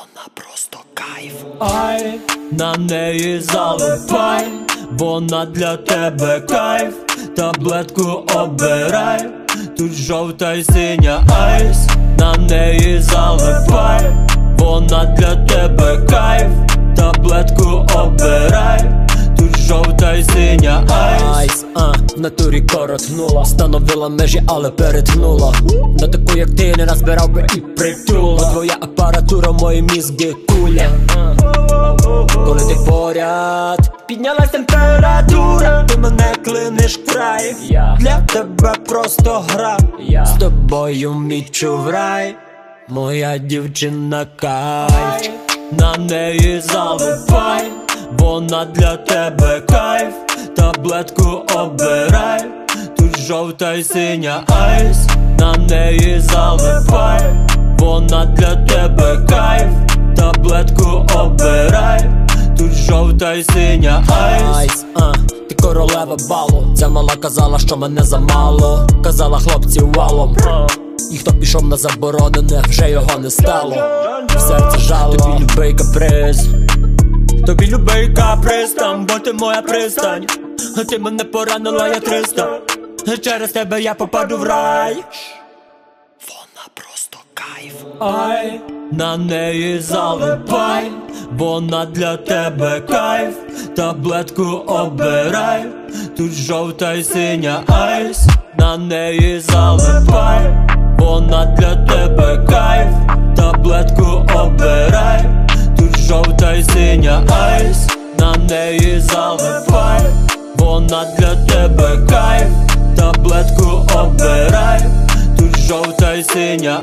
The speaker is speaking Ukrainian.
Вона просто кайф. Ай, на неї залипай, вона для тебе кайф, таблетку обирай, тут жовта й синя ice, на неї залипай, вона для тебе кайф, таблетку обирай, тут жовта й синя ice. Ice, а, в натурі коротнула. Встановила межі, але перетнула. На таку, як ти, не назбирав би і притула Апаратура, мої мізки куля. Коли ти поряд Піднялась температура. Ти мене клиниш край. Для тебе просто гра. З тобою мічу в рай. Моя дівчина кайф. На неї залипай, вона для тебе кайф, таблетку обирай, тут жовта й синя ice, на неї залипай, вона для тебе жовта й синя ice. А, ти королева балу. Ця мала казала, що мене замало. Казала хлопці валом І хто пішов на заборонене, вже його не стало. В серце жало. Тобі любий каприз. Тобі любий каприз там, бо ти моя пристань. Ти мене поранила, я триста. Через тебе я попаду в рай кайф. Ай, на неї залипай, вона для тебе кайф, таблетку обирай, тут жовта й синя ice, на неї залипай, вона для тебе кайф, таблетку обирай, тут жовта й синя ice, на неї залипай, вона для тебе кайф, таблетку обирай, тут жовта й синя.